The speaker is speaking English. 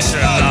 Extra